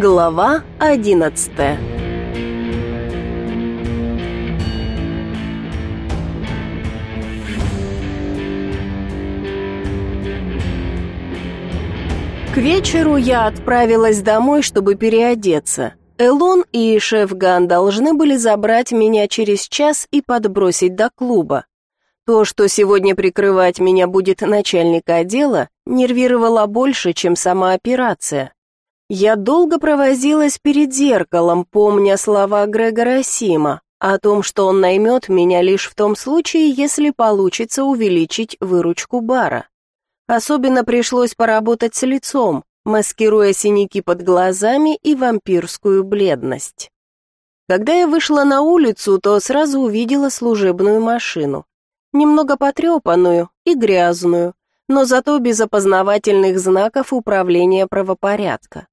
Глава одиннадцатая К вечеру я отправилась домой, чтобы переодеться. Элон и шеф Ган должны были забрать меня через час и подбросить до клуба. То, что сегодня прикрывать меня будет начальник отдела, нервировало больше, чем сама операция. Я долго провозилась перед зеркалом, помня слова Грегора Сима о том, что он наймет меня лишь в том случае, если получится увеличить выручку бара. Особенно пришлось поработать с лицом, маскируя синяки под глазами и вампирскую бледность. Когда я вышла на улицу, то сразу увидела служебную машину. Немного потрепанную и грязную, но зато без опознавательных знаков управления правопорядка.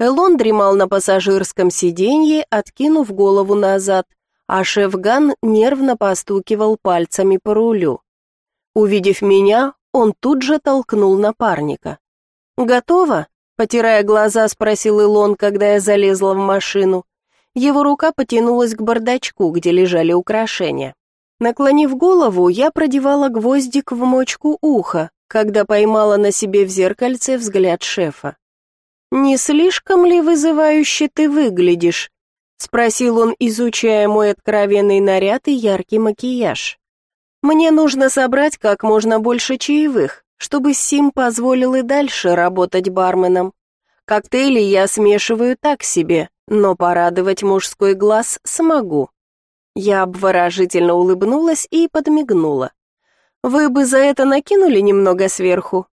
Элон дремал на пассажирском сиденье, откинув голову назад, а шеф-ган нервно постукивал пальцами по рулю. Увидев меня, он тут же толкнул напарника. «Готово?» — потирая глаза, спросил Илон, когда я залезла в машину. Его рука потянулась к бардачку, где лежали украшения. Наклонив голову, я продевала гвоздик в мочку уха, когда поймала на себе в зеркальце взгляд шефа. «Не слишком ли вызывающе ты выглядишь?» — спросил он, изучая мой откровенный наряд и яркий макияж. «Мне нужно собрать как можно больше чаевых, чтобы Сим позволил и дальше работать барменом. Коктейли я смешиваю так себе, но порадовать мужской глаз смогу». Я обворожительно улыбнулась и подмигнула. «Вы бы за это накинули немного сверху?»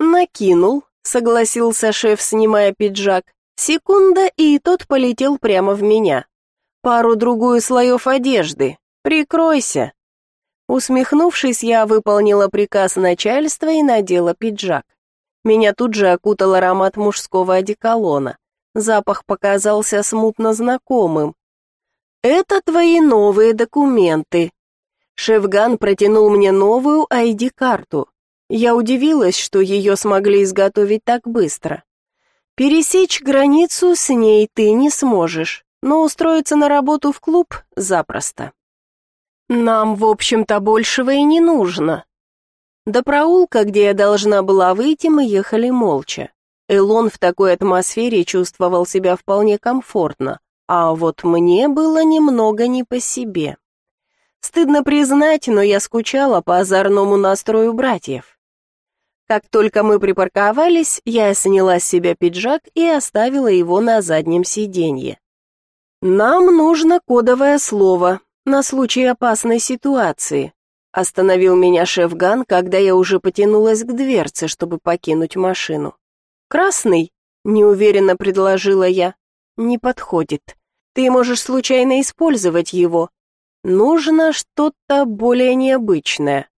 «Накинул», согласился шеф, снимая пиджак. Секунда, и тот полетел прямо в меня. Пару-другую слоев одежды. Прикройся. Усмехнувшись, я выполнила приказ начальства и надела пиджак. Меня тут же окутал аромат мужского одеколона. Запах показался смутно знакомым. «Это твои новые документы». Шефган протянул мне новую ID-карту. Я удивилась, что ее смогли изготовить так быстро. Пересечь границу с ней ты не сможешь, но устроиться на работу в клуб запросто. Нам, в общем-то, большего и не нужно. До проулка, где я должна была выйти, мы ехали молча. Элон в такой атмосфере чувствовал себя вполне комфортно, а вот мне было немного не по себе. Стыдно признать, но я скучала по озорному настрою братьев. Как только мы припарковались, я сняла с себя пиджак и оставила его на заднем сиденье. «Нам нужно кодовое слово на случай опасной ситуации», остановил меня шеф Ган, когда я уже потянулась к дверце, чтобы покинуть машину. «Красный?» — неуверенно предложила я. «Не подходит. Ты можешь случайно использовать его. Нужно что-то более необычное».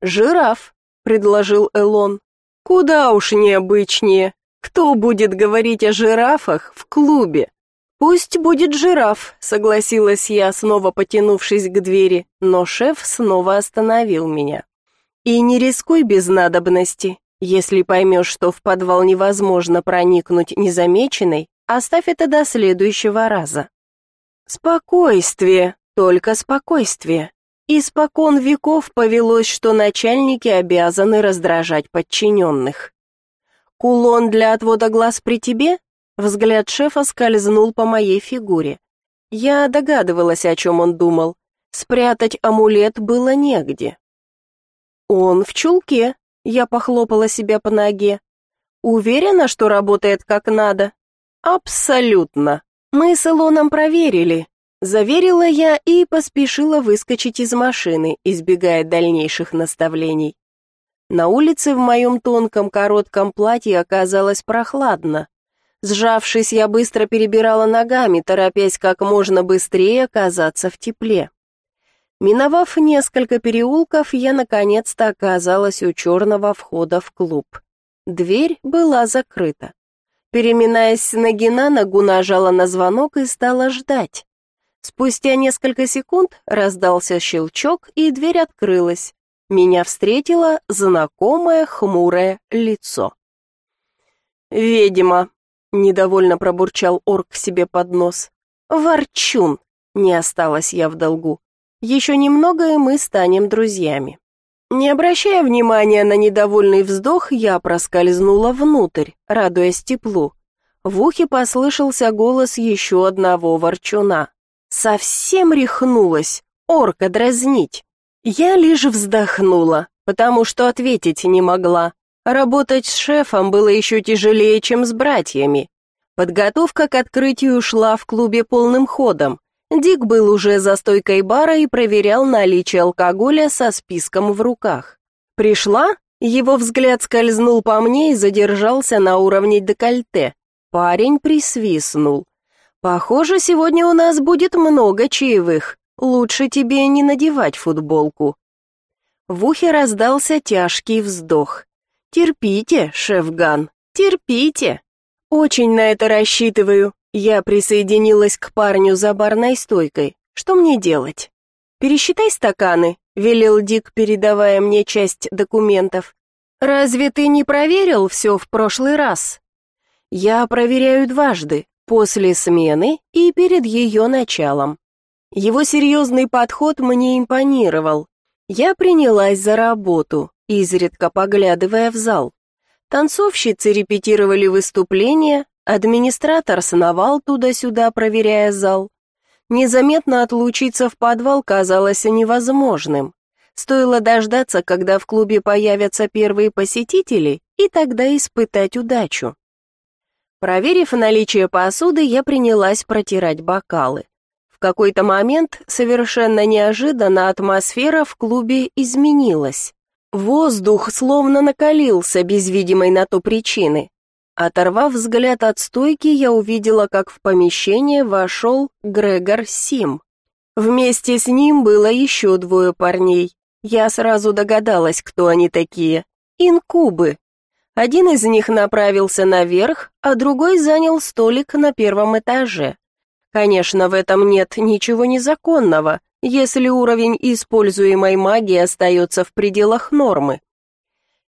«Жираф», — предложил Элон. «Куда уж необычнее. Кто будет говорить о жирафах в клубе?» «Пусть будет жираф», — согласилась я, снова потянувшись к двери, но шеф снова остановил меня. «И не рискуй без надобности. Если поймешь, что в подвал невозможно проникнуть незамеченной, оставь это до следующего раза». «Спокойствие, только спокойствие. Испокон веков повелось, что начальники обязаны раздражать подчиненных. «Кулон для отвода глаз при тебе?» Взгляд шефа скользнул по моей фигуре. Я догадывалась, о чем он думал. Спрятать амулет было негде. «Он в чулке», — я похлопала себя по ноге. «Уверена, что работает как надо?» «Абсолютно. Мы с Илоном проверили. Заверила я и поспешила выскочить из машины, избегая дальнейших наставлений. На улице в моем тонком коротком платье оказалось прохладно. Сжавшись, я быстро перебирала ногами, торопясь как можно быстрее оказаться в тепле. Миновав несколько переулков, я наконец-то оказалась у черного входа в клуб. Дверь была закрыта. Переминаясь с ноги на ногу, нажала на звонок и стала ждать. Спустя несколько секунд раздался щелчок, и дверь открылась. Меня встретило знакомое хмурое лицо. «Ведьма!» недовольно пробурчал орк себе под нос. Ворчун, не осталась я в долгу. Еще немного, и мы станем друзьями. Не обращая внимания на недовольный вздох, я проскользнула внутрь, радуясь теплу. В ухе послышался голос еще одного ворчуна. Совсем рехнулась, орка дразнить. Я лишь вздохнула, потому что ответить не могла. Работать с шефом было еще тяжелее, чем с братьями. Подготовка к открытию шла в клубе полным ходом. Дик был уже за стойкой бара и проверял наличие алкоголя со списком в руках. Пришла, его взгляд скользнул по мне и задержался на уровне декольте. Парень присвистнул. «Похоже, сегодня у нас будет много чаевых. Лучше тебе не надевать футболку». В ухе раздался тяжкий вздох. «Терпите, шеф Ган, терпите!» «Очень на это рассчитываю». Я присоединилась к парню за барной стойкой. «Что мне делать?» «Пересчитай стаканы», — велел Дик, передавая мне часть документов. «Разве ты не проверил все в прошлый раз?» «Я проверяю дважды, после смены и перед ее началом». Его серьезный подход мне импонировал. Я принялась за работу, изредка поглядывая в зал. Танцовщицы репетировали выступления, администратор сновал туда-сюда, проверяя зал. Незаметно отлучиться в подвал казалось невозможным. Стоило дождаться, когда в клубе появятся первые посетители, и тогда испытать удачу. Проверив наличие посуды, я принялась протирать бокалы. В какой-то момент совершенно неожиданно атмосфера в клубе изменилась. Воздух словно накалился без видимой на то причины. Оторвав взгляд от стойки, я увидела, как в помещение вошел Грегор Сим. Вместе с ним было еще двое парней. Я сразу догадалась, кто они такие. Инкубы. Один из них направился наверх, а другой занял столик на первом этаже. Конечно, в этом нет ничего незаконного, если уровень используемой магии остается в пределах нормы.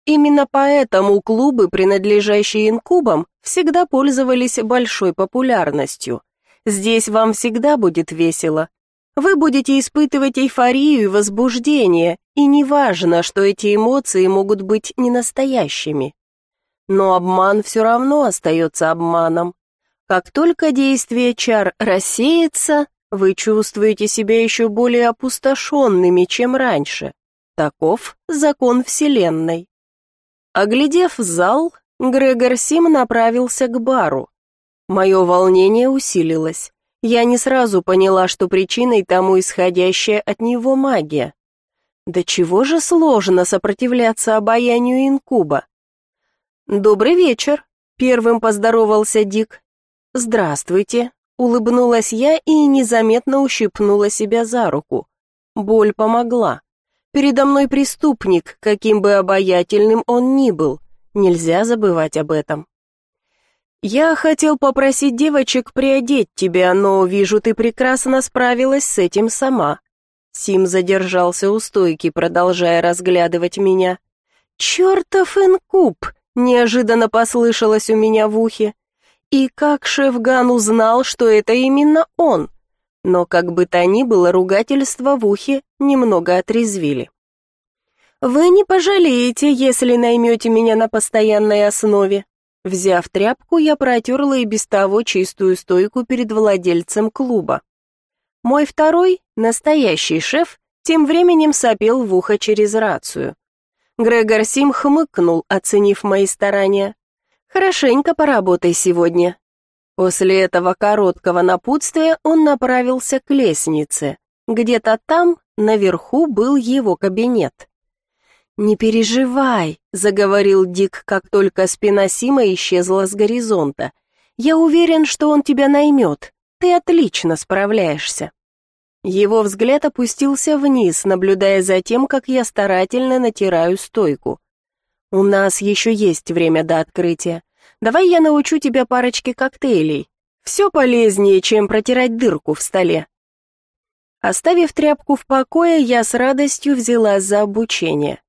Именно поэтому клубы, принадлежащие инкубам, всегда пользовались большой популярностью. Здесь вам всегда будет весело. Вы будете испытывать эйфорию и возбуждение, и неважно, что эти эмоции могут быть ненастоящими. Но обман все равно остается обманом. Как только действие чар рассеется, вы чувствуете себя еще более опустошенными, чем раньше. Таков закон Вселенной. Оглядев зал, Грегор Сим направился к бару. Мое волнение усилилось. Я не сразу поняла, что причиной тому исходящая от него магия. Да чего же сложно сопротивляться обаянию инкуба? «Добрый вечер», — первым поздоровался Дик. «Здравствуйте», Улыбнулась я и незаметно ущипнула себя за руку. Боль помогла. Передо мной преступник, каким бы обаятельным он ни был. Нельзя забывать об этом. Я хотел попросить девочек приодеть тебя, но вижу, ты прекрасно справилась с этим сама. Сим задержался у стойки, продолжая разглядывать меня. «Чертов инкуб!» — неожиданно послышалось у меня в ухе. И как Шефган узнал, что это именно он? Но как бы то ни было, ругательства в ухе немного отрезвили. «Вы не пожалеете, если наймете меня на постоянной основе». Взяв тряпку, я протерла и без того чистую стойку перед владельцем клуба. Мой второй, настоящий шеф, тем временем сопел в ухо через рацию. Грегор Сим хмыкнул, оценив мои старания. Хорошенько поработай сегодня. После этого короткого напутствия он направился к лестнице. Где-то там, наверху, был его кабинет. «Не переживай», — заговорил Дик, как только спина Сима исчезла с горизонта. «Я уверен, что он тебя наймет. Ты отлично справляешься». Его взгляд опустился вниз, наблюдая за тем, как я старательно натираю стойку. «У нас еще есть время до открытия. Давай я научу тебя парочке коктейлей. Все полезнее, чем протирать дырку в столе». Оставив тряпку в покое, я с радостью взялась за обучение.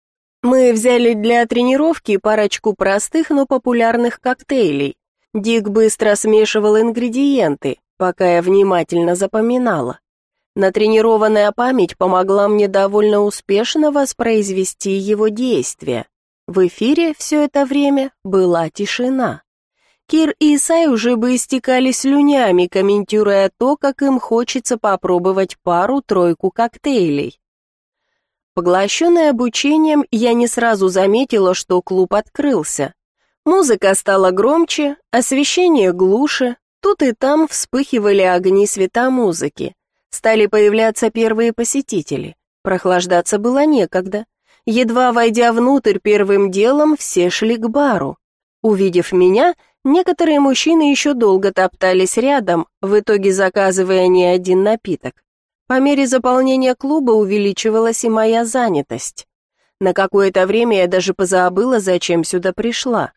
Мы взяли для тренировки парочку простых, но популярных коктейлей. Дик быстро смешивал ингредиенты, пока я внимательно запоминала. Натренированная память помогла мне довольно успешно воспроизвести его действия. В эфире все это время была тишина. Кир и Исай уже бы истекали слюнями, комментируя то, как им хочется попробовать пару-тройку коктейлей. Поглощенная обучением, я не сразу заметила, что клуб открылся. Музыка стала громче, освещение глуше, тут и там вспыхивали огни светомузыки. Стали появляться первые посетители. Прохлаждаться было некогда. Едва войдя внутрь, первым делом все шли к бару. Увидев меня, некоторые мужчины еще долго топтались рядом, в итоге заказывая не один напиток. По мере заполнения клуба увеличивалась и моя занятость. На какое-то время я даже позабыла, зачем сюда пришла.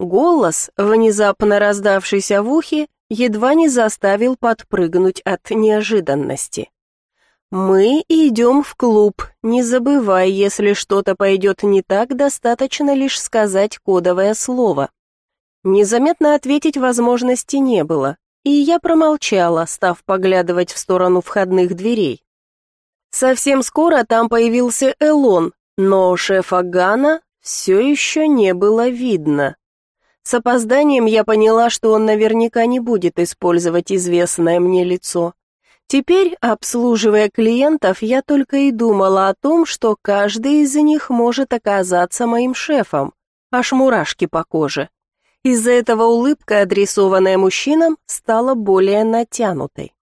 Голос, внезапно раздавшийся в ухе, едва не заставил подпрыгнуть от неожиданности. «Мы идем в клуб, не забывай, если что-то пойдет не так, достаточно лишь сказать кодовое слово». Незаметно ответить возможности не было, и я промолчала, став поглядывать в сторону входных дверей. Совсем скоро там появился Элон, но шефа Гана все еще не было видно. С опозданием я поняла, что он наверняка не будет использовать известное мне лицо. Теперь, обслуживая клиентов, я только и думала о том, что каждый из них может оказаться моим шефом. Аж мурашки по коже. Из-за этого улыбка, адресованная мужчинам, стала более натянутой.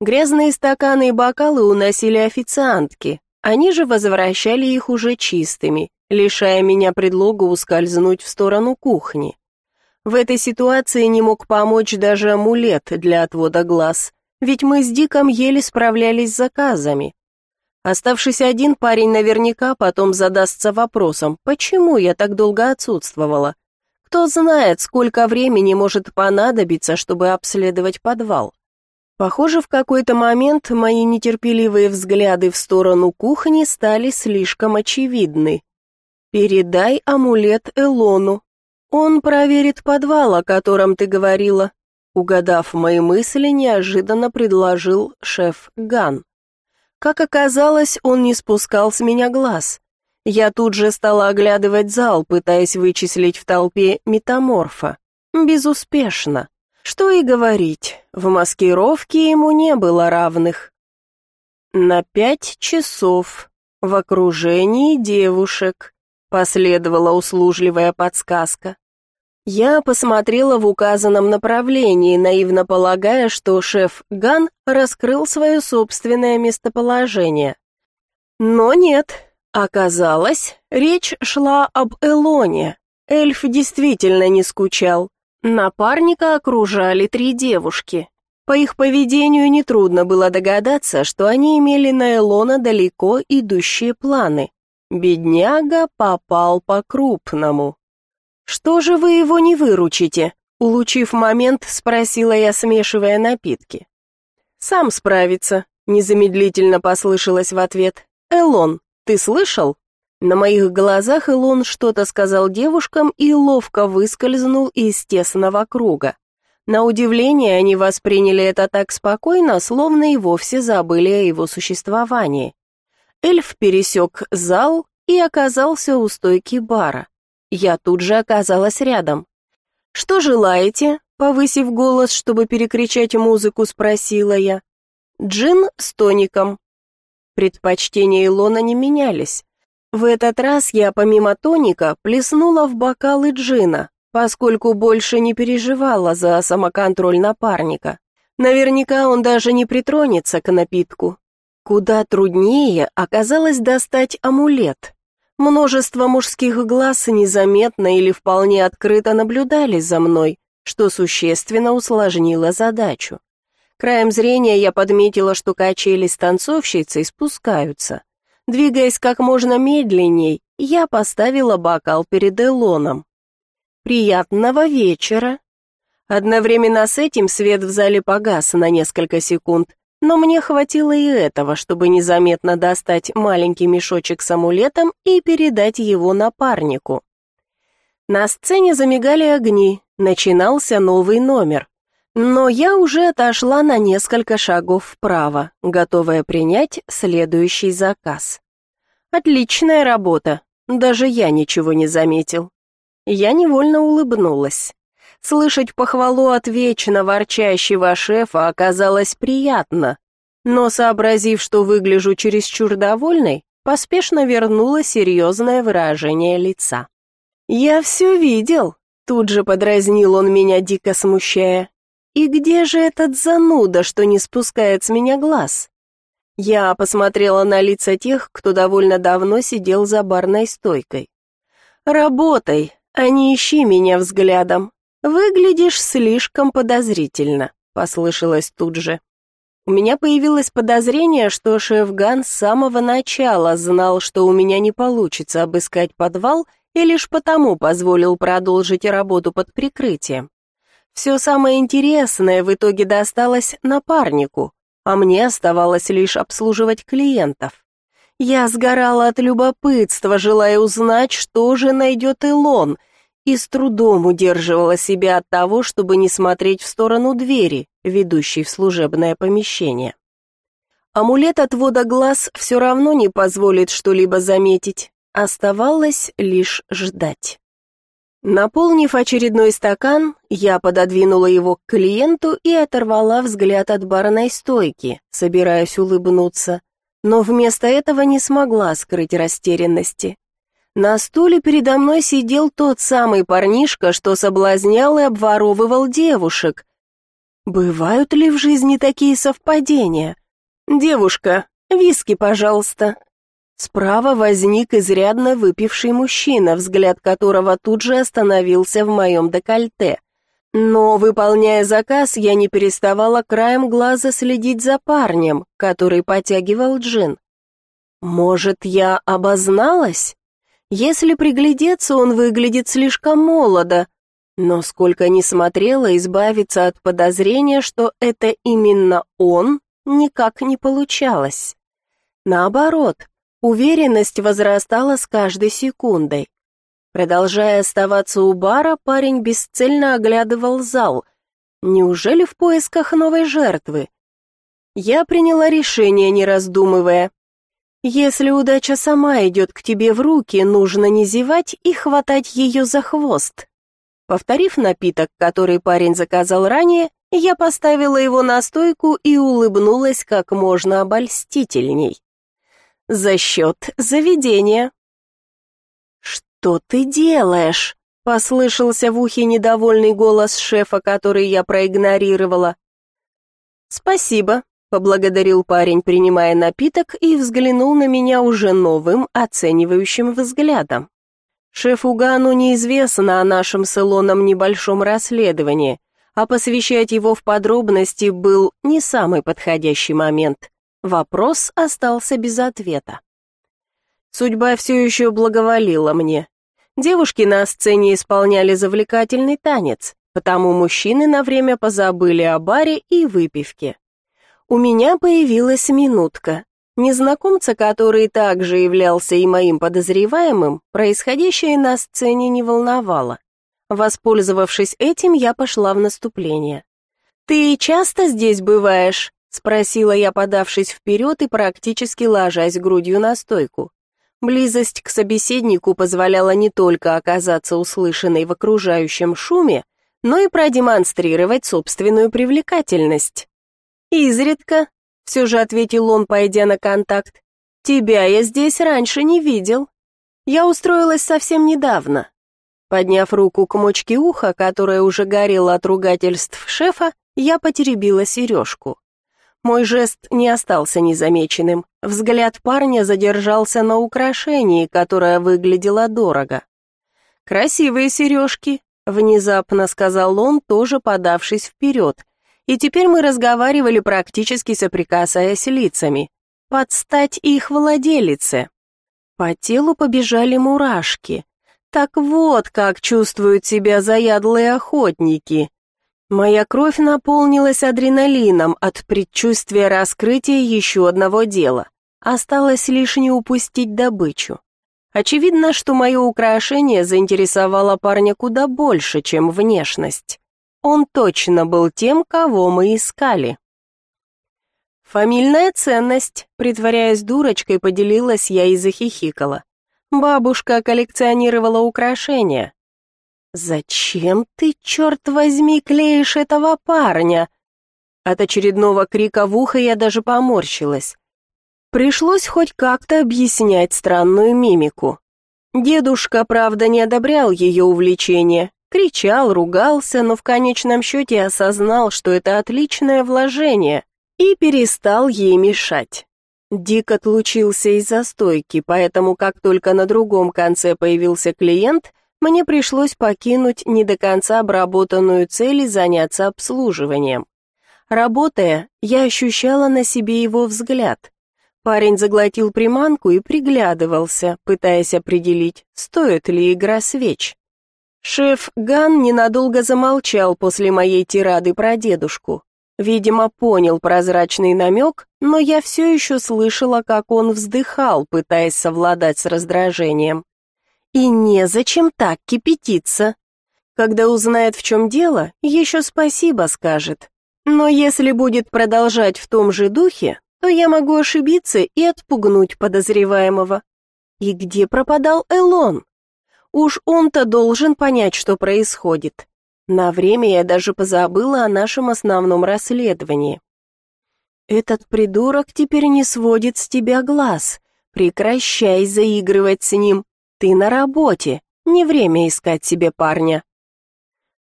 Грязные стаканы и бокалы уносили официантки, они же возвращали их уже чистыми, лишая меня предлога ускользнуть в сторону кухни. В этой ситуации не мог помочь даже амулет для отвода глаз, ведь мы с Диком еле справлялись с заказами. Оставшись один, парень наверняка потом задастся вопросом, почему я так долго отсутствовала. Кто знает, сколько времени может понадобиться, чтобы обследовать подвал. Похоже, в какой-то момент мои нетерпеливые взгляды в сторону кухни стали слишком очевидны. «Передай амулет Элону», «Он проверит подвал, о котором ты говорила», угадав мои мысли, неожиданно предложил шеф Ган. Как оказалось, он не спускал с меня глаз. Я тут же стала оглядывать зал, пытаясь вычислить в толпе метаморфа. Безуспешно. Что и говорить, в маскировке ему не было равных. На пять часов, в окружении девушек, Последовала услужливая подсказка. Я посмотрела в указанном направлении, наивно полагая, что шеф Ган раскрыл свое собственное местоположение. Но нет, оказалось, речь шла об Элоне. Эльф действительно не скучал. Напарника окружали три девушки. По их поведению нетрудно было догадаться, что они имели на Элона далеко идущие планы. Бедняга попал по-крупному. «Что же вы его не выручите?» Улучив момент, спросила я, смешивая напитки. «Сам справится», — незамедлительно послышалось в ответ. «Элон, ты слышал?» На моих глазах Элон что-то сказал девушкам и ловко выскользнул из тесного круга. На удивление они восприняли это так спокойно, словно и вовсе забыли о его существовании. Эльф пересек зал и оказался у стойки бара. Я тут же оказалась рядом. «Что желаете?» — повысив голос, чтобы перекричать музыку, спросила я. «Джин с тоником». Предпочтения Илона не менялись. В этот раз я помимо тоника плеснула в бокалы джина, поскольку больше не переживала за самоконтроль напарника. Наверняка он даже не притронется к напитку, Куда труднее оказалось достать амулет. Множество мужских глаз незаметно или вполне открыто наблюдали за мной, что существенно усложнило задачу. Краем зрения я подметила, что качели с танцовщицей спускаются. Двигаясь как можно медленней, я поставила бокал перед Элоном. «Приятного вечера!» Одновременно с этим свет в зале погас на несколько секунд, но мне хватило и этого, чтобы незаметно достать маленький мешочек с амулетом и передать его напарнику. На сцене замигали огни, Начинался новый номер. Но я уже отошла на несколько шагов вправо, готовая принять следующий заказ. Отличная работа. Даже я ничего не заметил. Я невольно улыбнулась. Слышать похвалу от вечно ворчащего шефа оказалось приятно, но, сообразив, что выгляжу чересчур довольной, поспешно вернула серьезное выражение лица. «Я все видел», — тут же подразнил он меня, дико смущая. «И где же этот зануда, что не спускает с меня глаз?» Я посмотрела на лица тех, кто довольно давно сидел за барной стойкой. «Работай, а не ищи меня взглядом. Выглядишь слишком подозрительно», — послышалось тут же. У меня появилось подозрение, что шеф Ган с самого начала знал, что у меня не получится обыскать подвал, и лишь потому позволил продолжить работу под прикрытием. Все самое интересное в итоге досталось напарнику, а мне оставалось лишь обслуживать клиентов. Я сгорала от любопытства, желая узнать, что же найдет Илон, и с трудом удерживала себя от того, чтобы не смотреть в сторону двери, ведущей в служебное помещение. Амулет отвода глаз все равно не позволит что-либо заметить, оставалось лишь ждать. Наполнив очередной стакан, я пододвинула его к клиенту и оторвала взгляд от барной стойки, собираясь улыбнуться, но вместо этого не смогла скрыть растерянности. На стуле передо мной сидел тот самый парнишка, что соблазнял и обворовывал девушек. Бывают ли в жизни такие совпадения? Девушка, виски, пожалуйста. Справа возник изрядно выпивший мужчина, взгляд которого тут же остановился в моем декольте. Но, выполняя заказ, я не переставала краем глаза следить за парнем, который потягивал джин. Может, я обозналась? Если приглядеться, он выглядит слишком молодо, но сколько ни смотрела, избавиться от подозрения, что это именно он, никак не получалось. Наоборот, уверенность возрастала с каждой секундой. Продолжая оставаться у бара, парень бесцельно оглядывал зал. Неужели в поисках новой жертвы? Я приняла решение, не раздумывая. Если удача сама идет к тебе в руки, нужно не зевать и хватать ее за хвост. Повторив напиток, который парень заказал ранее, я поставила его на стойку и улыбнулась как можно обольстительней. За счет заведения. «Что ты делаешь?» — послышался в ухе недовольный голос шефа, который я проигнорировала. «Спасибо», Поблагодарил парень, принимая напиток, и взглянул на меня уже новым, оценивающим взглядом. Шефу Гану неизвестно о нашем с Илоном небольшом расследовании, а посвящать его в подробности был не самый подходящий момент. Вопрос остался без ответа. Судьба все еще благоволила мне. Девушки на сцене исполняли завлекательный танец, потому мужчины на время позабыли о баре и выпивке. У меня появилась минутка. Незнакомца, который также являлся и моим подозреваемым, происходящее на сцене не волновало. Воспользовавшись этим, я пошла в наступление. «Ты часто здесь бываешь?» — спросила я, подавшись вперед и практически ложась грудью на стойку. Близость к собеседнику позволяла не только оказаться услышанной в окружающем шуме, но и продемонстрировать собственную привлекательность. «Изредка», — все же ответил он, пойдя на контакт. «Тебя я здесь раньше не видел. Я устроилась совсем недавно». Подняв руку к мочке уха, которая уже горела от ругательств шефа, я потеребила сережку. Мой жест не остался незамеченным. Взгляд парня задержался на украшении, которое выглядело дорого. «Красивые сережки», — внезапно сказал он, тоже подавшись вперед, и теперь мы разговаривали практически соприкасаясь лицами. Под стать их владелице. По телу побежали мурашки. Так вот, как чувствуют себя заядлые охотники. Моя кровь наполнилась адреналином от предчувствия раскрытия еще одного дела. Осталось лишь не упустить добычу. Очевидно, что мое украшение заинтересовало парня куда больше, чем внешность. Он точно был тем, кого мы искали. «Фамильная ценность», — притворяясь дурочкой, поделилась я и захихикала. Бабушка коллекционировала украшения. «Зачем ты, черт возьми, клеишь этого парня?» От очередного крика в ухо я даже поморщилась. Пришлось хоть как-то объяснять странную мимику. Дедушка, правда, не одобрял ее увлечение, кричал, ругался, но в конечном счете осознал, что это отличное вложение, и перестал ей мешать. Дик отлучился из-за стойки, поэтому как только на другом конце появился клиент, мне пришлось покинуть не до конца обработанную цель и заняться обслуживанием. Работая, я ощущала на себе его взгляд. Парень заглотил приманку и приглядывался, пытаясь определить, стоит ли игра свеч. Шеф Ган ненадолго замолчал после моей тирады про дедушку. Видимо, понял прозрачный намек, но я все еще слышала, как он вздыхал, пытаясь совладать с раздражением. И незачем так кипятиться. Когда узнает, в чем дело, еще спасибо скажет. Но если будет продолжать в том же духе, то я могу ошибиться и отпугнуть подозреваемого. И где пропадал Элон? Уж он-то должен понять, что происходит. На время я даже позабыла о нашем основном расследовании. Этот придурок теперь не сводит с тебя глаз. Прекращай заигрывать с ним. Ты на работе, не время искать себе парня.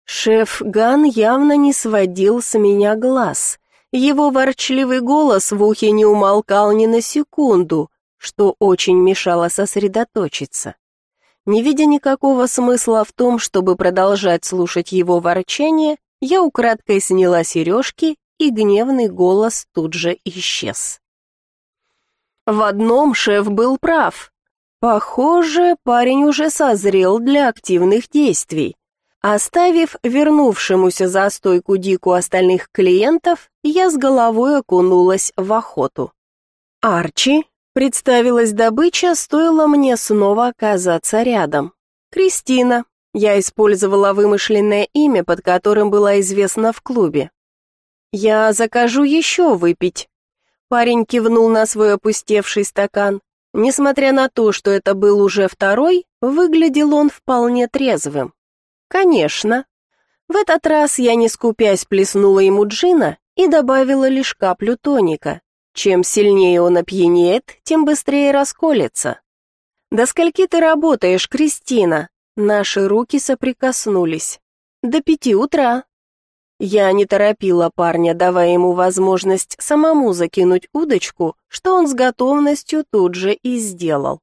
Шеф Ган явно не сводил с меня глаз. Его ворчливый голос в ухе не умолкал ни на секунду, что очень мешало сосредоточиться. Не видя никакого смысла в том, чтобы продолжать слушать его ворчание, я украдкой сняла сережки, и гневный голос тут же исчез. В одном шеф был прав. Похоже, парень уже созрел для активных действий. Оставив вернувшемуся за стойку Дику остальных клиентов, я с головой окунулась в охоту. «Арчи», — представилась добыча, стоило мне снова оказаться рядом. «Кристина», — я использовала вымышленное имя, под которым была известна в клубе. «Я закажу еще выпить». Парень кивнул на свой опустевший стакан. Несмотря на то, что это был уже второй, выглядел он вполне трезвым. «Конечно». В этот раз я, не скупясь, плеснула ему джина и добавила лишь каплю тоника. Чем сильнее он опьянеет, тем быстрее расколется. «До скольки ты работаешь, Кристина?» Наши руки соприкоснулись. «До пяти утра». Я не торопила парня, давая ему возможность самому закинуть удочку, что он с готовностью тут же и сделал.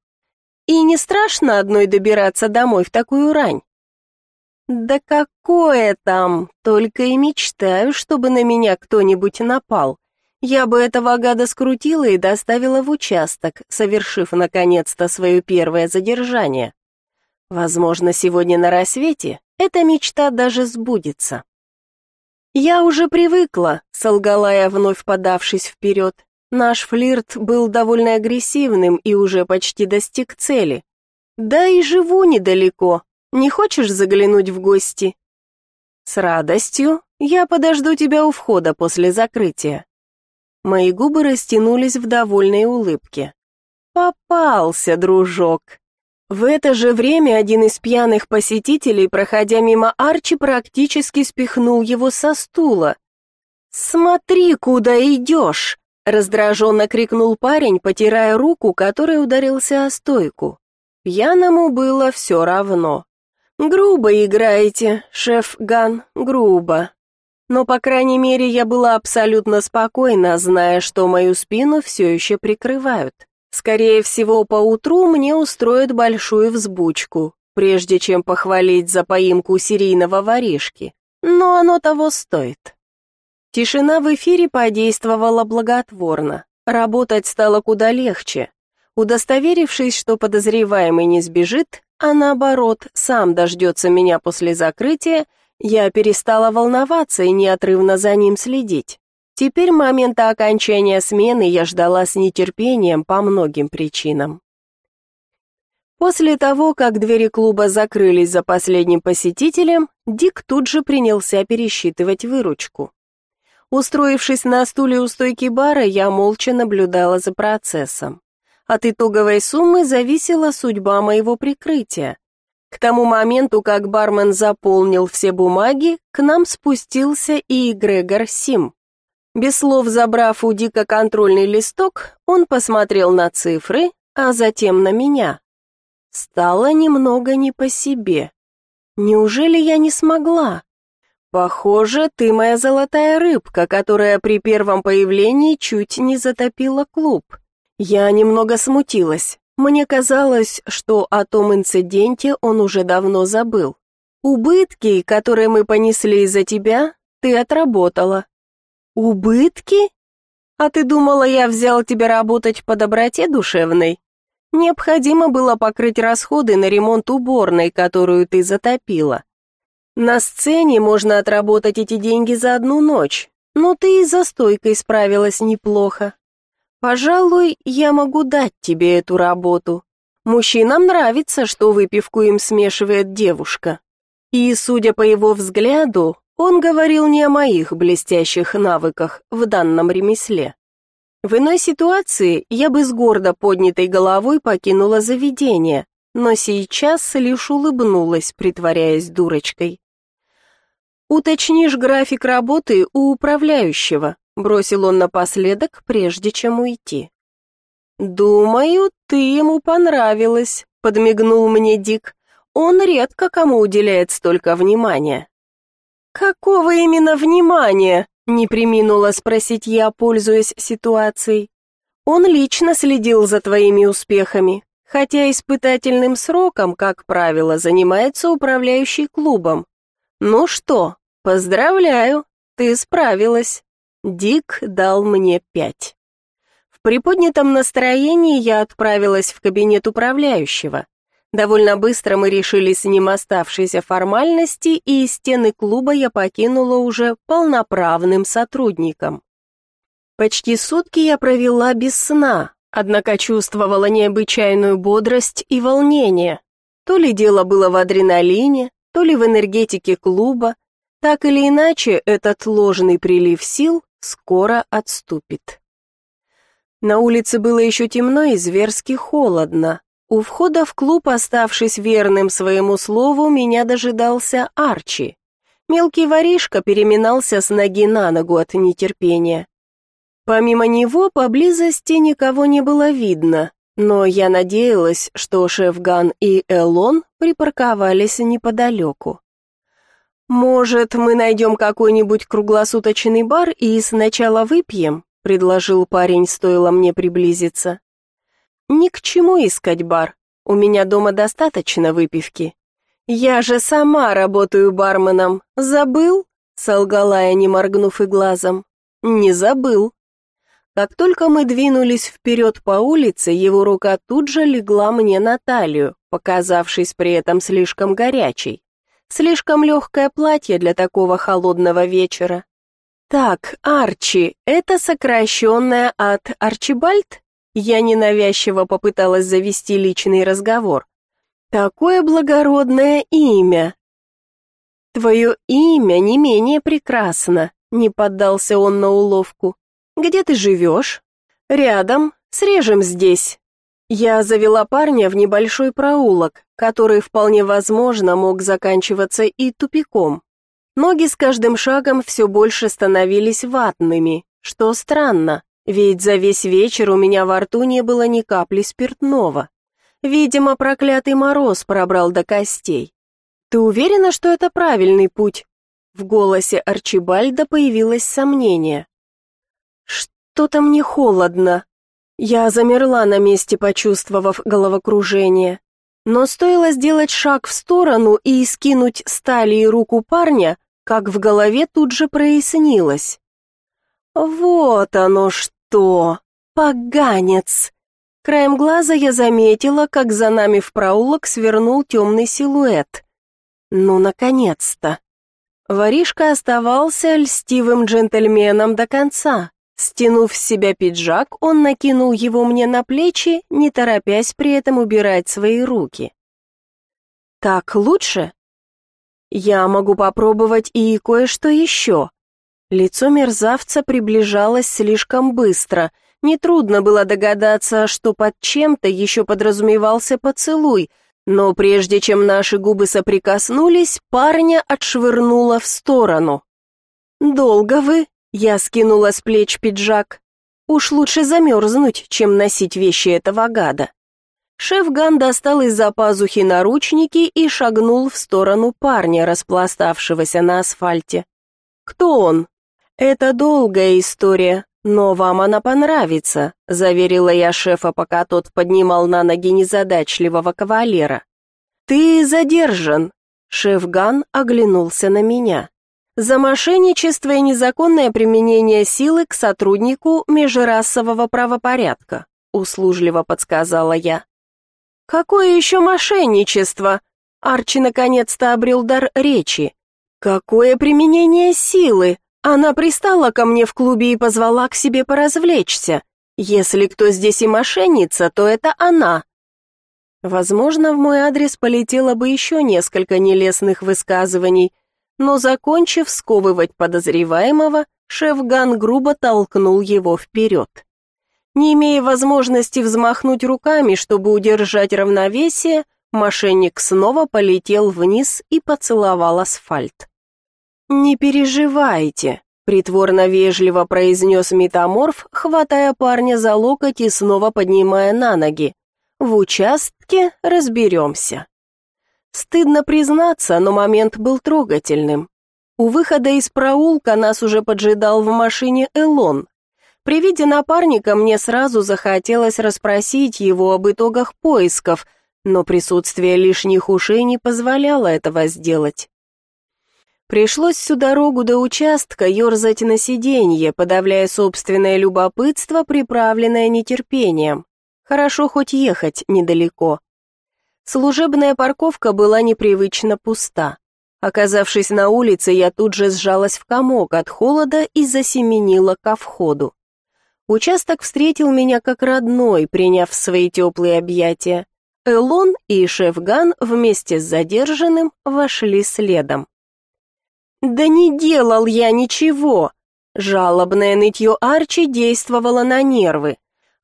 «И не страшно одной добираться домой в такую рань?» Да какое там, только и мечтаю, чтобы на меня кто-нибудь напал. Я бы этого гада скрутила и доставила в участок, совершив наконец-то свое первое задержание. Возможно, сегодня на рассвете эта мечта даже сбудется. Я уже привыкла, солгала я, вновь подавшись вперед. Наш флирт был довольно агрессивным и уже почти достиг цели. Да и живу недалеко, не хочешь заглянуть в гости?» «С радостью. Я подожду тебя у входа после закрытия». Мои губы растянулись в довольной улыбке. «Попался, дружок!» В это же время один из пьяных посетителей, проходя мимо Арчи, практически спихнул его со стула. «Смотри, куда идешь!» — раздраженно крикнул парень, потирая руку, которой ударился о стойку. Пьяному было все равно. «Грубо играете, шеф Ган, грубо. Но, по крайней мере, я была абсолютно спокойна, зная, что мою спину все еще прикрывают. Скорее всего, поутру мне устроят большую взбучку, прежде чем похвалить за поимку серийного воришки. Но оно того стоит». Тишина в эфире подействовала благотворно. Работать стало куда легче. Удостоверившись, что подозреваемый не сбежит, а наоборот, сам дождется меня после закрытия, я перестала волноваться и неотрывно за ним следить. Теперь момента окончания смены я ждала с нетерпением по многим причинам. После того, как двери клуба закрылись за последним посетителем, Дик тут же принялся пересчитывать выручку. Устроившись на стуле у стойки бара, я молча наблюдала за процессом. От итоговой суммы зависела судьба моего прикрытия. К тому моменту, как бармен заполнил все бумаги, к нам спустился и Грегор Сим. Без слов забрав у Дика контрольный листок, он посмотрел на цифры, а затем на меня. Стало немного не по себе. Неужели я не смогла? Похоже, ты моя золотая рыбка, которая при первом появлении чуть не затопила клуб. Я немного смутилась. Мне казалось, что о том инциденте он уже давно забыл. Убытки, которые мы понесли из-за тебя, ты отработала. Убытки? А ты думала, я взял тебя работать по доброте душевной? Необходимо было покрыть расходы на ремонт уборной, которую ты затопила. На сцене можно отработать эти деньги за одну ночь, но ты и за стойкой справилась неплохо. Пожалуй, я могу дать тебе эту работу. Мужчинам нравится, что выпивку им смешивает девушка. И, судя по его взгляду, он говорил не о моих блестящих навыках в данном ремесле. В иной ситуации я бы с гордо поднятой головой покинула заведение, но сейчас лишь улыбнулась, притворяясь дурочкой. «Уточнишь график работы у управляющего», бросил он напоследок, прежде чем уйти. «Думаю, ты ему понравилась», — подмигнул мне Дик. «Он редко кому уделяет столько внимания». «Какого именно внимания?» — не приминула спросить я, пользуясь ситуацией. «Он лично следил за твоими успехами, хотя испытательным сроком, как правило, занимается управляющий клубом. Ну что, поздравляю, ты справилась». Дик дал мне пять. В приподнятом настроении я отправилась в кабинет управляющего. Довольно быстро мы решили с ним оставшиеся формальности, и стены клуба я покинула уже полноправным сотрудником. Почти сутки я провела без сна, однако чувствовала необычайную бодрость и волнение. То ли дело было в адреналине, то ли в энергетике клуба, так или иначе, этот ложный прилив сил скоро отступит. На улице было еще темно и зверски холодно. У входа в клуб, оставшись верным своему слову, меня дожидался Арчи. Мелкий воришка переминался с ноги на ногу от нетерпения. Помимо него поблизости никого не было видно, но я надеялась, что шеф-ган и Элон припарковались неподалеку. «Может, мы найдем какой-нибудь круглосуточный бар и сначала выпьем?» — предложил парень, стоило мне приблизиться. «Ни к чему искать бар. У меня дома достаточно выпивки. Я же сама работаю барменом. Забыл?» — солгала я, не моргнув и глазом. «Не забыл». Как только мы двинулись вперед по улице, его рука тут же легла мне на талию, показавшись при этом слишком горячей. Слишком легкое платье для такого холодного вечера. Так, Арчи, это сокращенное от Арчибальд? Я ненавязчиво попыталась завести личный разговор. Такое благородное имя. Твое имя не менее прекрасно, не поддался он на уловку. Где ты живешь? Рядом, срежем здесь. Я завела парня в небольшой проулок, который вполне возможно мог заканчиваться и тупиком. Ноги с каждым шагом все больше становились ватными, что странно, ведь за весь вечер у меня во рту не было ни капли спиртного. Видимо, проклятый мороз пробрал до костей. Ты уверена, что это правильный путь? В голосе Арчибальда появилось сомнение. Что-то мне холодно, я замерла на месте, почувствовав головокружение. Но стоило сделать шаг в сторону и скинуть с талии руку парня, как в голове тут же прояснилось. «Вот оно что! Поганец!» Краем глаза я заметила, как за нами в проулок свернул темный силуэт. «Ну, наконец-то!» Воришка оставался льстивым джентльменом до конца, Стянув с себя пиджак, он накинул его мне на плечи, не торопясь при этом убирать свои руки. «Так лучше?» «Я могу попробовать и кое-что еще». Лицо мерзавца приближалось слишком быстро. Нетрудно было догадаться, что под чем-то еще подразумевался поцелуй, но прежде чем наши губы соприкоснулись, парня отшвырнуло в сторону. «Долго вы?» Я скинула с плеч пиджак. Уж лучше замерзнуть, чем носить вещи этого гада. Шеф Ган достал из-за пазухи наручники и шагнул в сторону парня, распластавшегося на асфальте. «Кто он?» «Это долгая история, но вам она понравится», заверила я шефа, пока тот поднимал на ноги незадачливого кавалера. «Ты задержан», шеф Ган оглянулся на меня за мошенничество и незаконное применение силы к сотруднику межрасового правопорядка, услужливо подсказала я. Какое еще мошенничество? Арчи наконец-то обрел дар речи. Какое применение силы? Она пристала ко мне в клубе и позвала к себе поразвлечься. Если кто здесь и мошенница, то это она. Возможно, в мой адрес полетело бы еще несколько нелестных высказываний, но, закончив сковывать подозреваемого, шеф Ган грубо толкнул его вперед. Не имея возможности взмахнуть руками, чтобы удержать равновесие, мошенник снова полетел вниз и поцеловал асфальт. «Не переживайте», — притворно-вежливо произнес метаморф, хватая парня за локоть и снова поднимая на ноги. «В участке разберемся». Стыдно признаться, но момент был трогательным. У выхода из проулка нас уже поджидал в машине Элон. При виде напарника мне сразу захотелось расспросить его об итогах поисков, но присутствие лишних ушей не позволяло этого сделать. Пришлось всю дорогу до участка ерзать на сиденье, подавляя собственное любопытство, приправленное нетерпением. Хорошо хоть ехать недалеко. Служебная парковка была непривычно пуста. Оказавшись на улице, я тут же сжалась в комок от холода и засеменила ко входу. Участок встретил меня как родной, приняв свои теплые объятия. Элон и Шефган вместе с задержанным вошли следом. «Да не делал я ничего!» Жалобное нытье Арчи действовало на нервы.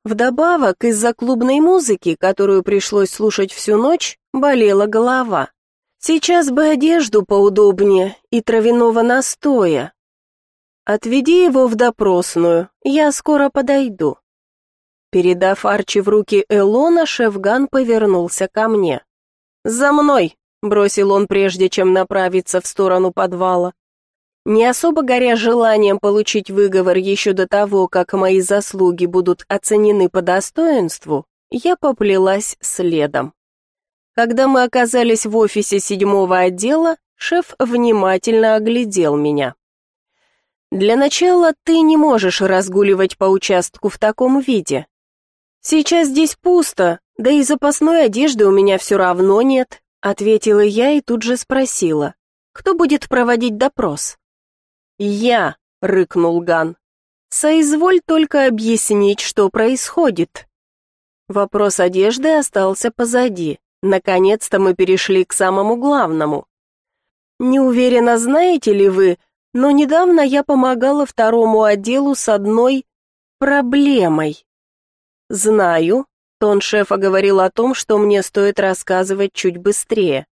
Вдобавок, из-за клубной музыки, которую пришлось слушать всю ночь, болела голова. Сейчас бы одежду поудобнее и травяного настоя. Отведи его в допросную, я скоро подойду. Передав Арчи в руки Элона, Шефган повернулся ко мне. «За мной!» — бросил он прежде, чем направиться в сторону подвала. Не особо горя желанием получить выговор еще до того, как мои заслуги будут оценены по достоинству, я поплелась следом. Когда мы оказались в офисе седьмого отдела, шеф внимательно оглядел меня. «Для начала ты не можешь разгуливать по участку в таком виде. Сейчас здесь пусто, да и запасной одежды у меня все равно нет», ответила я и тут же спросила, «Кто будет проводить допрос?» «Я», — рыкнул Ган. «Соизволь только объяснить, что происходит». Вопрос одежды остался позади. Наконец-то мы перешли к самому главному. Не уверена, знаете ли вы, но недавно я помогала второму отделу с одной проблемой. Знаю, тон шефа говорил о том, что мне стоит рассказывать чуть быстрее.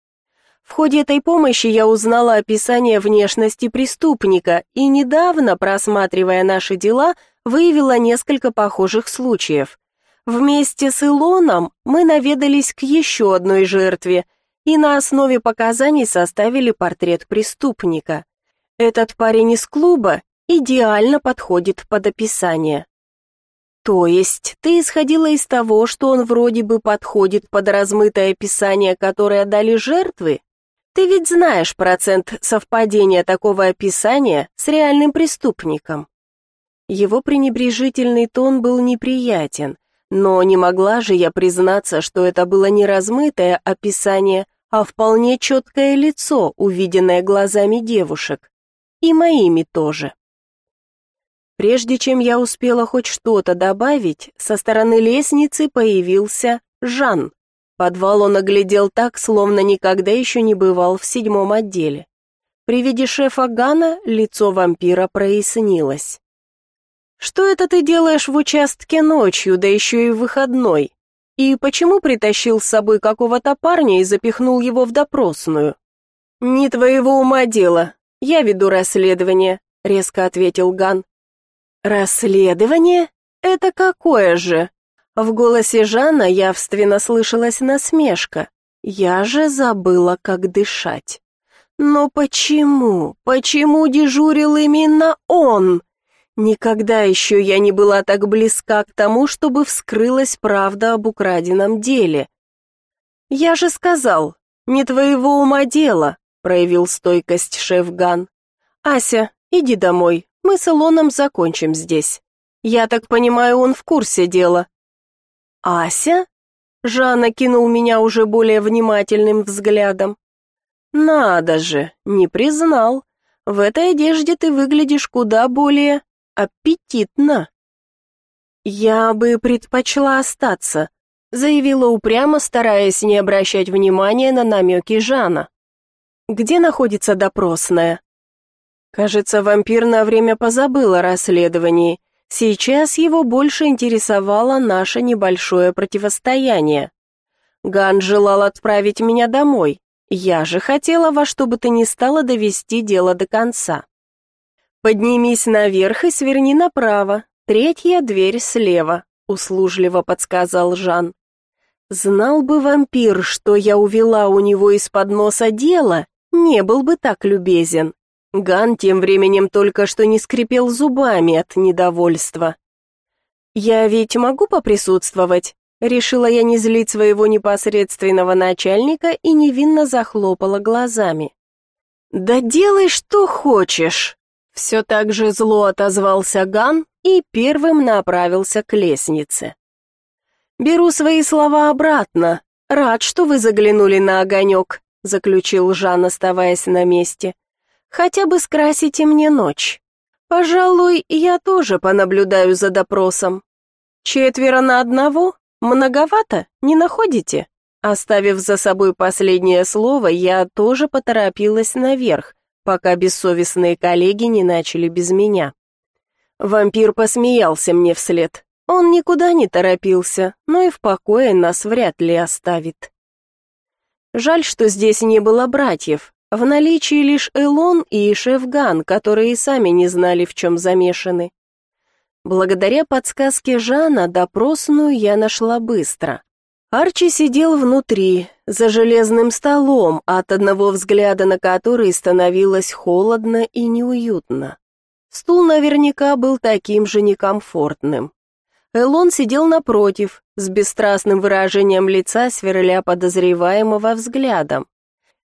В ходе этой помощи я узнала описание внешности преступника и недавно, просматривая наши дела, выявила несколько похожих случаев. Вместе с Илоном мы наведались к еще одной жертве и на основе показаний составили портрет преступника. Этот парень из клуба идеально подходит под описание. То есть ты исходила из того, что он вроде бы подходит под размытое описание, которое дали жертвы? Ты ведь знаешь процент совпадения такого описания с реальным преступником. Его пренебрежительный тон был неприятен, но не могла же я признаться, что это было не размытое описание, а вполне четкое лицо, увиденное глазами девушек. И моими тоже. Прежде чем я успела хоть что-то добавить, со стороны лестницы появился Жан. Подвал он оглядел так, словно никогда еще не бывал в седьмом отделе. При виде шефа Гана лицо вампира прояснилось. «Что это ты делаешь в участке ночью, да еще и в выходной? И почему притащил с собой какого-то парня и запихнул его в допросную?» «Не твоего ума дело. Я веду расследование», — резко ответил Ган. «Расследование? Это какое же?» В голосе Жана явственно слышалась насмешка. Я же забыла, как дышать. Но почему? Почему дежурил именно он? Никогда еще я не была так близка к тому, чтобы вскрылась правда об украденном деле. «Я же сказал, не твоего ума дело», — проявил стойкость шеф Ган. «Ася, иди домой, мы с Илоном закончим здесь. Я так понимаю, он в курсе дела». «Ася?» Жанна кинул меня уже более внимательным взглядом. «Надо же, не признал. В этой одежде ты выглядишь куда более аппетитно». «Я бы предпочла остаться», — заявила упрямо, стараясь не обращать внимания на намеки Жана. «Где находится допросная?» Кажется, вампир на время позабыл о расследовании. Сейчас его больше интересовало наше небольшое противостояние. Ган желал отправить меня домой. Я же хотела во что бы то ни стало довести дело до конца. Поднимись наверх и сверни направо. Третья дверь слева, услужливо подсказал Жан. Знал бы вампир, что я увела у него из-под носа дело, не был бы так любезен. Ган тем временем только что не скрипел зубами от недовольства. «Я ведь могу поприсутствовать?» Решила я не злить своего непосредственного начальника и невинно захлопала глазами. «Да делай, что хочешь!» Все так же зло отозвался Ган и первым направился к лестнице. «Беру свои слова обратно. Рад, что вы заглянули на огонек», заключил Жан, оставаясь на месте. Хотя бы скрасите мне ночь. Пожалуй, я тоже понаблюдаю за допросом. Четверо на одного? Многовато, не находите? Оставив за собой последнее слово, я тоже поторопилась наверх, пока бессовестные коллеги не начали без меня. Вампир посмеялся мне вслед. Он никуда не торопился, но и в покое нас вряд ли оставит. Жаль, что здесь не было братьев, в наличии лишь Элон и Шефган, которые сами не знали, в чем замешаны. Благодаря подсказке Жана допросную я нашла быстро. Арчи сидел внутри, за железным столом, от одного взгляда на который становилось холодно и неуютно. Стул наверняка был таким же некомфортным. Элон сидел напротив, с бесстрастным выражением лица сверля подозреваемого взглядом.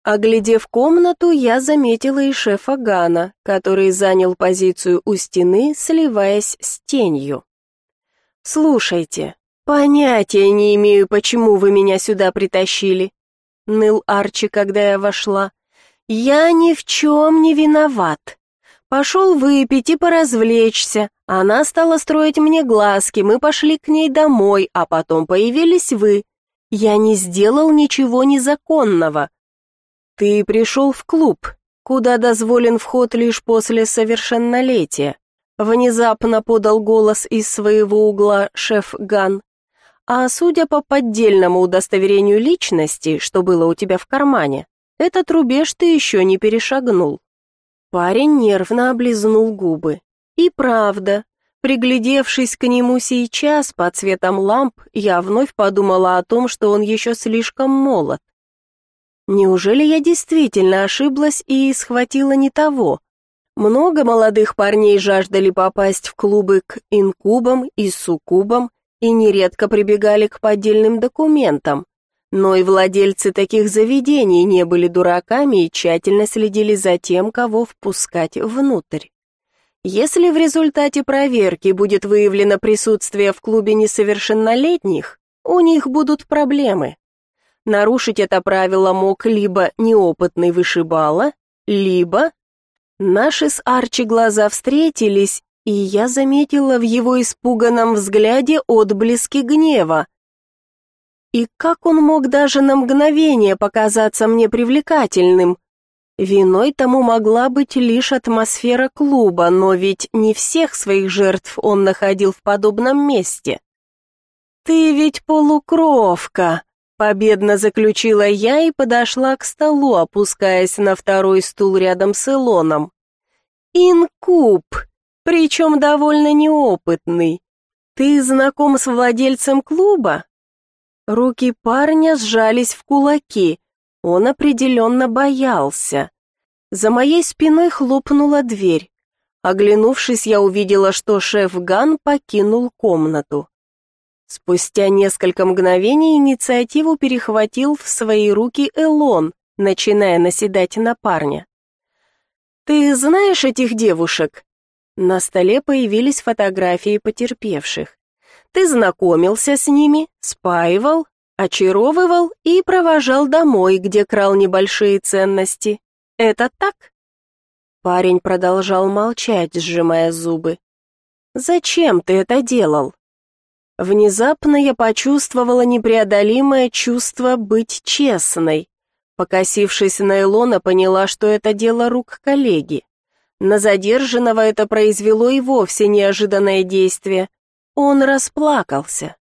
Оглядев комнату, я заметила и шефа Гана, который занял позицию у стены, сливаясь с тенью. «Слушайте, понятия не имею, почему вы меня сюда притащили», — ныл Арчи, когда я вошла. «Я ни в чем не виноват. Пошел выпить и поразвлечься. Она стала строить мне глазки, мы пошли к ней домой, а потом появились вы. Я не сделал ничего незаконного, «Ты пришел в клуб, куда дозволен вход лишь после совершеннолетия», внезапно подал голос из своего угла шеф Ган. «А судя по поддельному удостоверению личности, что было у тебя в кармане, этот рубеж ты еще не перешагнул». Парень нервно облизнул губы. И правда, приглядевшись к нему сейчас под цветом ламп, я вновь подумала о том, что он еще слишком молод. Неужели я действительно ошиблась и схватила не того? Много молодых парней жаждали попасть в клубы к инкубам и суккубам и нередко прибегали к поддельным документам. Но и владельцы таких заведений не были дураками и тщательно следили за тем, кого впускать внутрь. Если в результате проверки будет выявлено присутствие в клубе несовершеннолетних, у них будут проблемы. Нарушить это правило мог либо неопытный вышибала, либо... Наши с Арчи глаза встретились, и я заметила в его испуганном взгляде отблески гнева. И как он мог даже на мгновение показаться мне привлекательным? Виной тому могла быть лишь атмосфера клуба, но ведь не всех своих жертв он находил в подобном месте. «Ты ведь полукровка», — победно заключила я и подошла к столу, опускаясь на второй стул рядом с Илоном. «Инкуб, причем довольно неопытный. Ты знаком с владельцем клуба?» Руки парня сжались в кулаки. Он определенно боялся. За моей спиной хлопнула дверь. Оглянувшись, я увидела, что шеф Ган покинул комнату. Спустя несколько мгновений инициативу перехватил в свои руки Элон, начиная наседать на парня. «Ты знаешь этих девушек?» На столе появились фотографии потерпевших. Ты знакомился с ними, спаивал, очаровывал и провожал домой, где крал небольшие ценности. Это так? Парень продолжал молчать, сжимая зубы. Зачем ты это делал? Внезапно я почувствовала непреодолимое чувство быть честной. Покосившись на Илона, поняла, что это дело рук коллеги. На задержанного это произвело и вовсе неожиданное действие. Он расплакался.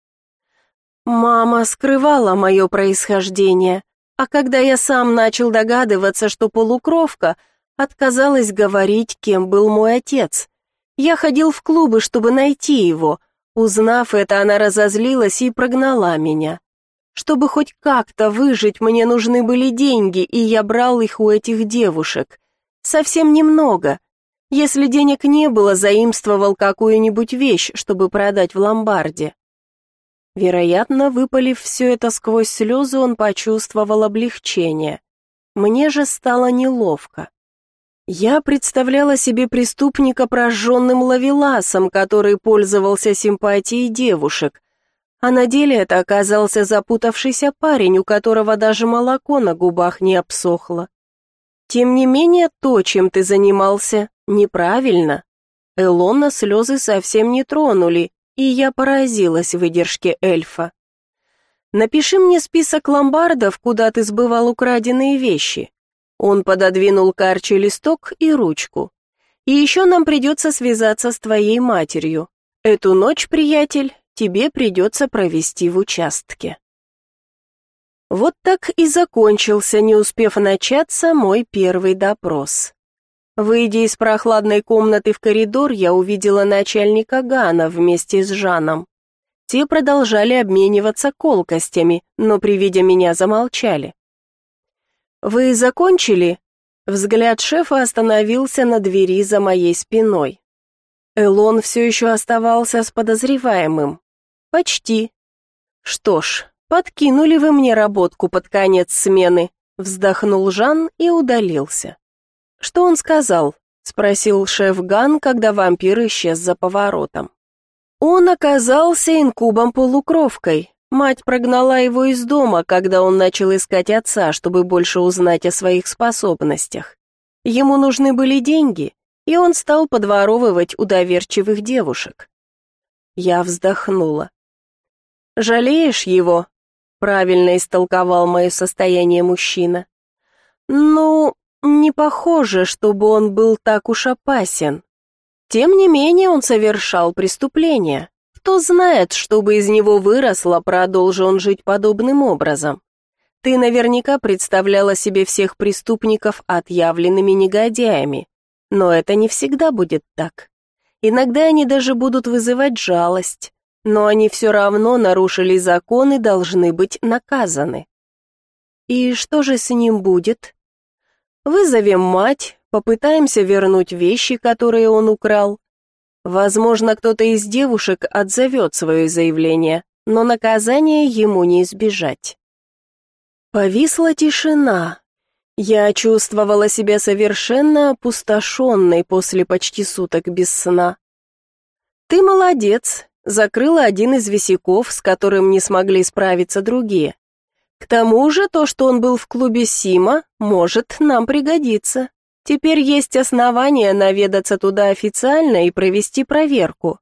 Мама скрывала мое происхождение, а когда я сам начал догадываться, что полукровка, отказалась говорить, кем был мой отец. Я ходил в клубы, чтобы найти его. Узнав это, она разозлилась и прогнала меня. Чтобы хоть как-то выжить, мне нужны были деньги, и я брал их у этих девушек. Совсем немного. Если денег не было, заимствовал какую-нибудь вещь, чтобы продать в ломбарде. Вероятно, выпалив все это сквозь слезы, он почувствовал облегчение. Мне же стало неловко. Я представляла себе преступника прожженным лавеласом, который пользовался симпатией девушек, а на деле это оказался запутавшийся парень, у которого даже молоко на губах не обсохло. Тем не менее, то, чем ты занимался, неправильно. Элона слезы совсем не тронули, и я поразилась выдержке эльфа. Напиши мне список ломбардов, куда ты сбывал украденные вещи. Он пододвинул Карче листок и ручку. И еще нам придется связаться с твоей матерью. Эту ночь, приятель, тебе придется провести в участке. Вот так и закончился, не успев начаться, мой первый допрос. Выйдя из прохладной комнаты в коридор, я увидела начальника Гана вместе с Жаном. Те продолжали обмениваться колкостями, но при виде меня замолчали. «Вы закончили?» Взгляд шефа остановился на двери за моей спиной. Элон все еще оставался с подозреваемым. «Почти». «Что ж, подкинули вы мне работку под конец смены», вздохнул Жан и удалился. «Что он сказал?» — спросил шеф Ган, когда вампир исчез за поворотом. Он оказался инкубом-полукровкой. Мать прогнала его из дома, когда он начал искать отца, чтобы больше узнать о своих способностях. Ему нужны были деньги, и он стал подворовывать у доверчивых девушек. Я вздохнула. «Жалеешь его?» — правильно истолковал мое состояние мужчина. «Ну, не похоже, чтобы он был так уж опасен. Тем не менее он совершал преступление. Кто знает, что бы из него выросло, продолжи он жить подобным образом. Ты наверняка представляла себе всех преступников отъявленными негодяями. Но это не всегда будет так. Иногда они даже будут вызывать жалость, но они все равно нарушили закон и должны быть наказаны. И что же с ним будет? Вызовем мать, попытаемся вернуть вещи, которые он украл. Возможно, кто-то из девушек отзовет свое заявление, но наказание ему не избежать. Повисла тишина. Я чувствовала себя совершенно опустошенной после почти суток без сна. «Ты молодец», — закрыла один из висяков, с которым не смогли справиться другие. К тому же то, что он был в клубе Сима, может нам пригодиться. Теперь есть основания наведаться туда официально и провести проверку.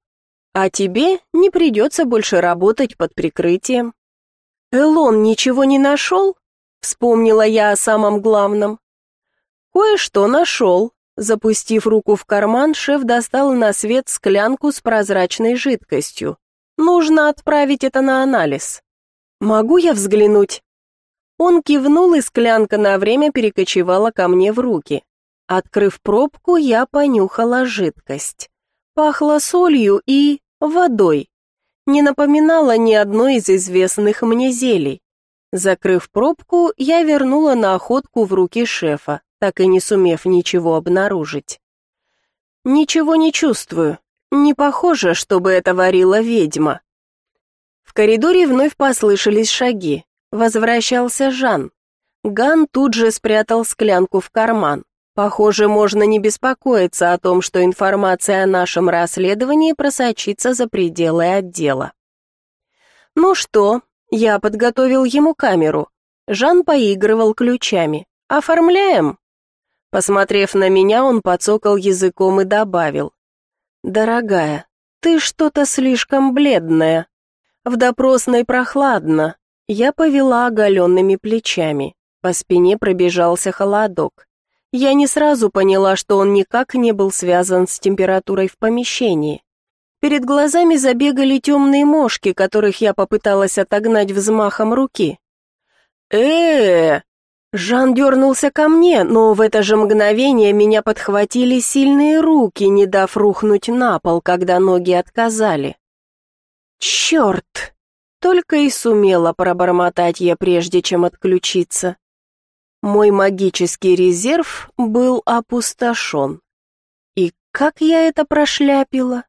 А тебе не придется больше работать под прикрытием. Элон ничего не нашел? Вспомнила я о самом главном. Кое-что нашел. Запустив руку в карман, шеф достал на свет склянку с прозрачной жидкостью. Нужно отправить это на анализ. Могу я взглянуть? Он кивнул, и склянка на время перекочевала ко мне в руки. Открыв пробку, я понюхала жидкость. Пахло солью и водой. Не напоминала ни одной из известных мне зелий. Закрыв пробку, я вернула находку в руки шефа, так и не сумев ничего обнаружить. Ничего не чувствую. Не похоже, чтобы это варила ведьма. В коридоре вновь послышались шаги. Возвращался Жан. Ган тут же спрятал склянку в карман. Похоже, можно не беспокоиться о том, что информация о нашем расследовании просочится за пределы отдела. Ну что, я подготовил ему камеру. Жан поигрывал ключами. Оформляем? Посмотрев на меня, он подсокал языком и добавил: "Дорогая, ты что-то слишком бледная. В допросной прохладно". Я повела оголенными плечами. По спине пробежался холодок. Я не сразу поняла, что он никак не был связан с температурой в помещении. Перед глазами забегали темные мошки, которых я попыталась отогнать взмахом руки. э, -э Жан дернулся ко мне, но в это же мгновение меня подхватили сильные руки, не дав рухнуть на пол, когда ноги отказали. «Черт!» Только и сумела пробормотать я, прежде чем отключиться. Мой магический резерв был опустошен. И как я это прошляпила?